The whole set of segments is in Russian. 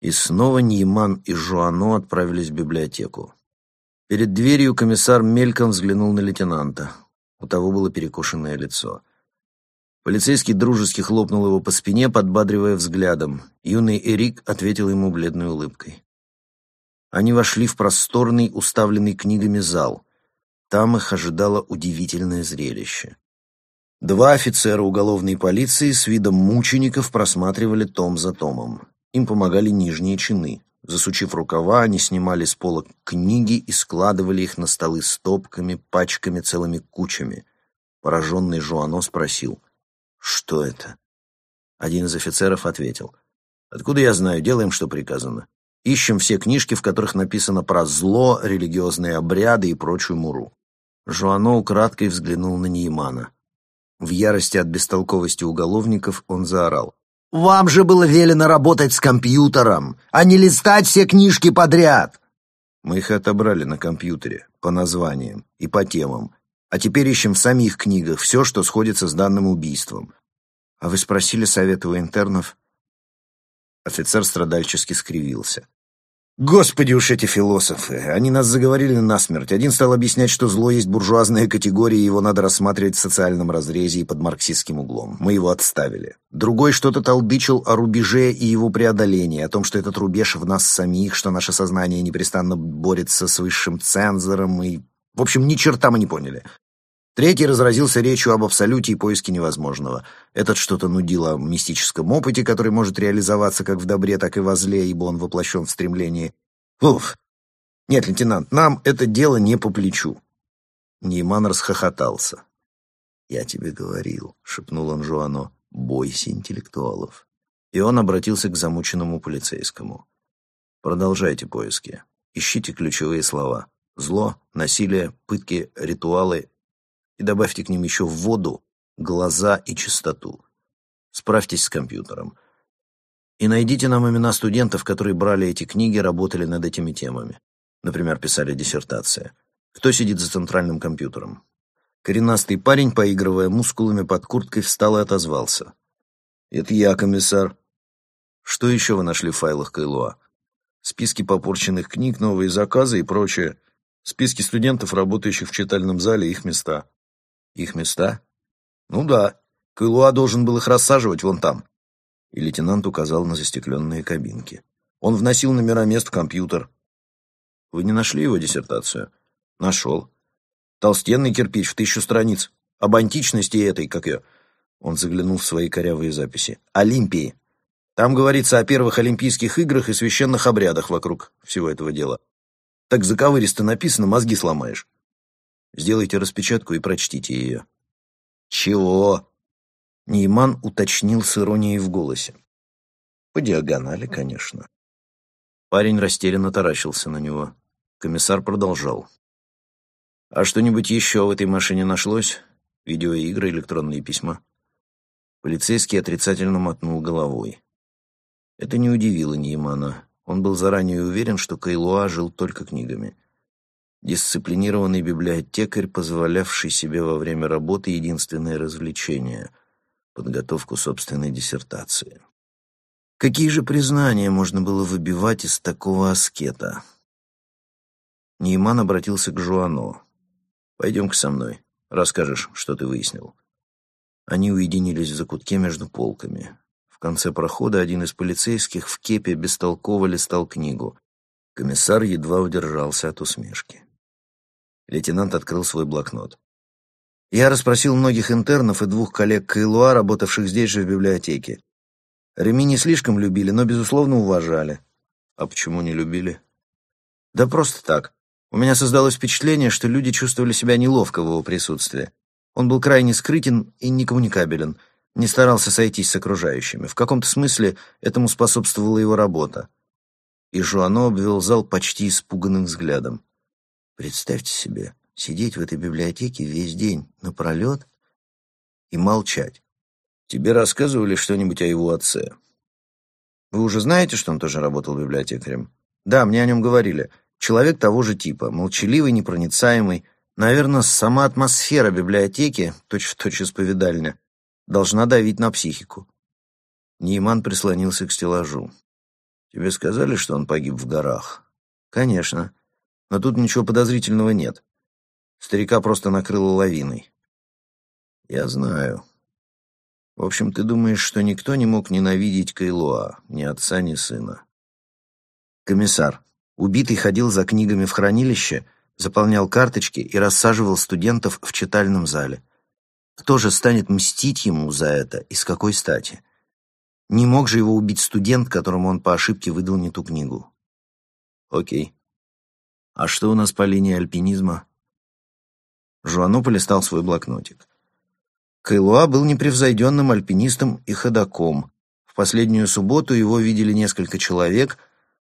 И снова Нейман и Жуано отправились в библиотеку. Перед дверью комиссар мельком взглянул на лейтенанта. У того было перекошенное лицо. Полицейский дружески хлопнул его по спине, подбадривая взглядом. Юный Эрик ответил ему бледной улыбкой. Они вошли в просторный, уставленный книгами зал. Там их ожидало удивительное зрелище. Два офицера уголовной полиции с видом мучеников просматривали том за томом. Им помогали нижние чины. Засучив рукава, они снимали с полок книги и складывали их на столы стопками, пачками, целыми кучами. Пораженный Жуано спросил, «Что это?» Один из офицеров ответил, «Откуда я знаю, делаем, что приказано. Ищем все книжки, в которых написано про зло, религиозные обряды и прочую муру». Жуано украдкой взглянул на Неймана. В ярости от бестолковости уголовников он заорал. «Вам же было велено работать с компьютером, а не листать все книжки подряд!» Мы их отобрали на компьютере, по названиям и по темам, а теперь ищем в самих книгах все, что сходится с данным убийством. А вы спросили совета у интернов? Офицер страдальчески скривился. Господи уж эти философы! Они нас заговорили насмерть. Один стал объяснять, что зло есть буржуазная категория, и его надо рассматривать в социальном разрезе и под марксистским углом. Мы его отставили. Другой что-то толдычил о рубеже и его преодолении, о том, что этот рубеж в нас самих, что наше сознание непрестанно борется с высшим цензором и... В общем, ни черта мы не поняли. Третий разразился речью об абсолюте и поиске невозможного. Этот что-то нудил о мистическом опыте, который может реализоваться как в добре, так и во зле, ибо он воплощен в стремлении. Уф! Нет, лейтенант, нам это дело не по плечу. Нейман расхохотался. «Я тебе говорил», — шепнул он Жуано, — «бойся интеллектуалов». И он обратился к замученному полицейскому. «Продолжайте поиски. Ищите ключевые слова. Зло, насилие, пытки, ритуалы и добавьте к ним еще воду, глаза и чистоту. Справьтесь с компьютером. И найдите нам имена студентов, которые брали эти книги, работали над этими темами. Например, писали диссертации. Кто сидит за центральным компьютером? Коренастый парень, поигрывая мускулами под курткой, встал и отозвался. «Это я, комиссар». «Что еще вы нашли в файлах Кайлуа?» «Списки попорченных книг, новые заказы и прочее. Списки студентов, работающих в читальном зале, их места». Их места? Ну да. Кайлуа должен был их рассаживать вон там. И лейтенант указал на застекленные кабинки. Он вносил номера мест в компьютер. Вы не нашли его диссертацию? Нашел. Толстенный кирпич в тысячу страниц. Об античности этой, как ее... Он заглянул в свои корявые записи. Олимпии. Там говорится о первых Олимпийских играх и священных обрядах вокруг всего этого дела. Так заковыристо написано, мозги сломаешь. Сделайте распечатку и прочтите ее». «Чего?» Нейман уточнил с иронией в голосе. «По диагонали, конечно». Парень растерянно таращился на него. Комиссар продолжал. «А что-нибудь еще в этой машине нашлось? Видеоигры, электронные письма?» Полицейский отрицательно мотнул головой. Это не удивило Неймана. Он был заранее уверен, что Кайлуа жил только книгами дисциплинированный библиотекарь, позволявший себе во время работы единственное развлечение — подготовку собственной диссертации. Какие же признания можно было выбивать из такого аскета? Нейман обратился к Жуану. «Пойдем-ка со мной, расскажешь, что ты выяснил». Они уединились в закутке между полками. В конце прохода один из полицейских в кепе бестолково листал книгу. Комиссар едва удержался от усмешки. Лейтенант открыл свой блокнот. Я расспросил многих интернов и двух коллег Кайлуа, работавших здесь же в библиотеке. Реми не слишком любили, но, безусловно, уважали. А почему не любили? Да просто так. У меня создалось впечатление, что люди чувствовали себя неловко в его присутствии. Он был крайне скрытен и некоммуникабелен, не старался сойтись с окружающими. В каком-то смысле этому способствовала его работа. И Жуано обвел зал почти испуганным взглядом. Представьте себе, сидеть в этой библиотеке весь день напролет и молчать. Тебе рассказывали что-нибудь о его отце? Вы уже знаете, что он тоже работал библиотекарем? Да, мне о нем говорили. Человек того же типа, молчаливый, непроницаемый. Наверное, сама атмосфера библиотеки, точь-в-точь точь исповедальня, должна давить на психику. Нейман прислонился к стеллажу. Тебе сказали, что он погиб в горах? Конечно. Но тут ничего подозрительного нет. Старика просто накрыло лавиной. Я знаю. В общем, ты думаешь, что никто не мог ненавидеть Кайлуа, ни отца, ни сына. Комиссар, убитый ходил за книгами в хранилище, заполнял карточки и рассаживал студентов в читальном зале. Кто же станет мстить ему за это и с какой стати? Не мог же его убить студент, которому он по ошибке выдал не ту книгу. Окей. А что у нас по линии альпинизма? Жуано полистал свой блокнотик. Кайлуа был непревзойденным альпинистом и ходаком. В последнюю субботу его видели несколько человек.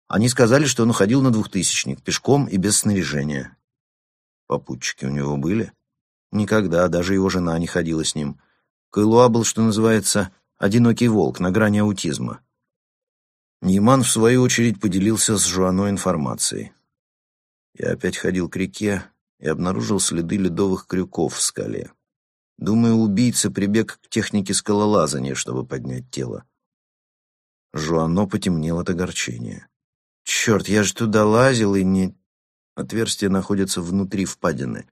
Они сказали, что он уходил на двухтысячник, пешком и без снаряжения. Попутчики у него были? Никогда, даже его жена не ходила с ним. Кайлуа был, что называется, одинокий волк на грани аутизма. Нейман, в свою очередь, поделился с Жуано информацией. Я опять ходил к реке и обнаружил следы ледовых крюков в скале. Думаю, убийца прибег к технике скалолазания, чтобы поднять тело. Жуано потемнел от огорчения. «Черт, я же туда лазил и не...» Отверстие находится внутри впадины.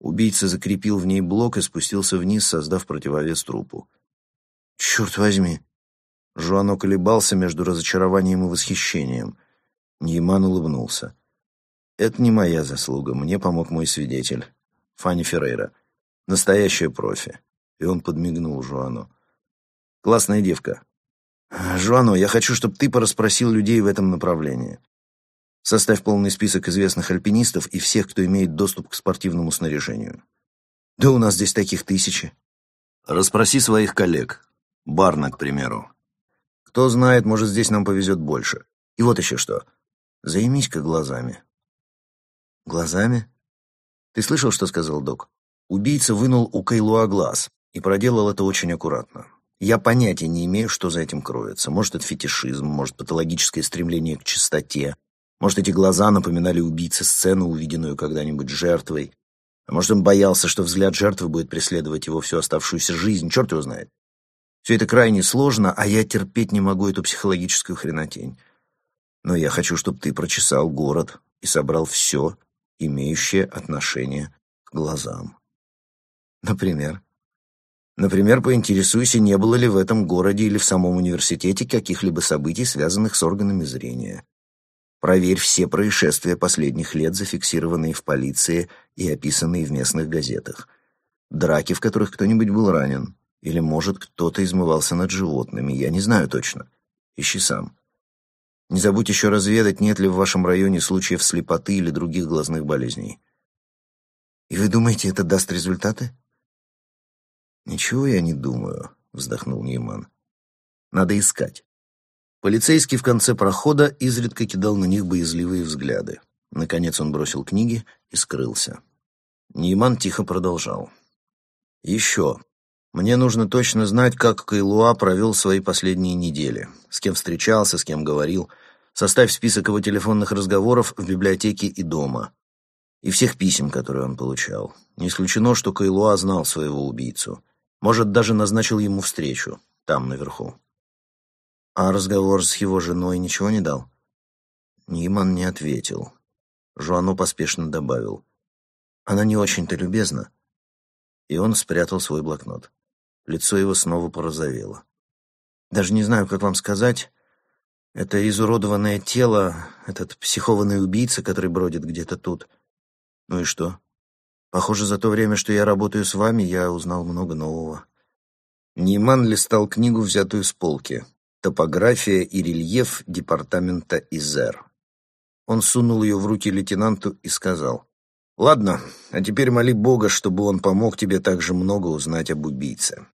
Убийца закрепил в ней блок и спустился вниз, создав противовес трупу. «Черт возьми!» Жуано колебался между разочарованием и восхищением. Ньяман улыбнулся. «Это не моя заслуга, мне помог мой свидетель, Фанни Феррейра. Настоящая профи». И он подмигнул Жуану. «Классная девка. Жуано, я хочу, чтобы ты порасспросил людей в этом направлении. Составь полный список известных альпинистов и всех, кто имеет доступ к спортивному снаряжению. Да у нас здесь таких тысячи. Расспроси своих коллег. Барна, к примеру. Кто знает, может, здесь нам повезет больше. И вот еще что. Займись-ка глазами. Глазами? Ты слышал, что сказал док? Убийца вынул у Кайлуа глаз и проделал это очень аккуратно. Я понятия не имею, что за этим кроется. Может, это фетишизм, может, патологическое стремление к чистоте. Может, эти глаза напоминали убийце сцену, увиденную когда-нибудь жертвой. А может, он боялся, что взгляд жертвы будет преследовать его всю оставшуюся жизнь. Черт его знает. Все это крайне сложно, а я терпеть не могу эту психологическую хренотень. Но я хочу, чтобы ты прочесал город и собрал все, имеющее отношение к глазам. Например? Например, поинтересуйся, не было ли в этом городе или в самом университете каких-либо событий, связанных с органами зрения. Проверь все происшествия последних лет, зафиксированные в полиции и описанные в местных газетах. Драки, в которых кто-нибудь был ранен, или, может, кто-то измывался над животными. Я не знаю точно. Ищи сам. Не забудь еще разведать, нет ли в вашем районе случаев слепоты или других глазных болезней. И вы думаете, это даст результаты? Ничего я не думаю, вздохнул Нейман. Надо искать. Полицейский в конце прохода изредка кидал на них боязливые взгляды. Наконец он бросил книги и скрылся. Нейман тихо продолжал. «Еще. Мне нужно точно знать, как Кайлуа провел свои последние недели. С кем встречался, с кем говорил. Составь список его телефонных разговоров в библиотеке и дома. И всех писем, которые он получал. Не исключено, что Кайлуа знал своего убийцу. Может, даже назначил ему встречу. Там, наверху. А разговор с его женой ничего не дал? Ниман не ответил. Жуану поспешно добавил. Она не очень-то любезна. И он спрятал свой блокнот. Лицо его снова порозовело. Даже не знаю, как вам сказать. Это изуродованное тело, этот психованный убийца, который бродит где-то тут. Ну и что? Похоже, за то время, что я работаю с вами, я узнал много нового. Ниман листал книгу, взятую с полки. «Топография и рельеф департамента ИЗР». Он сунул ее в руки лейтенанту и сказал, «Ладно, а теперь моли Бога, чтобы он помог тебе так же много узнать об убийце».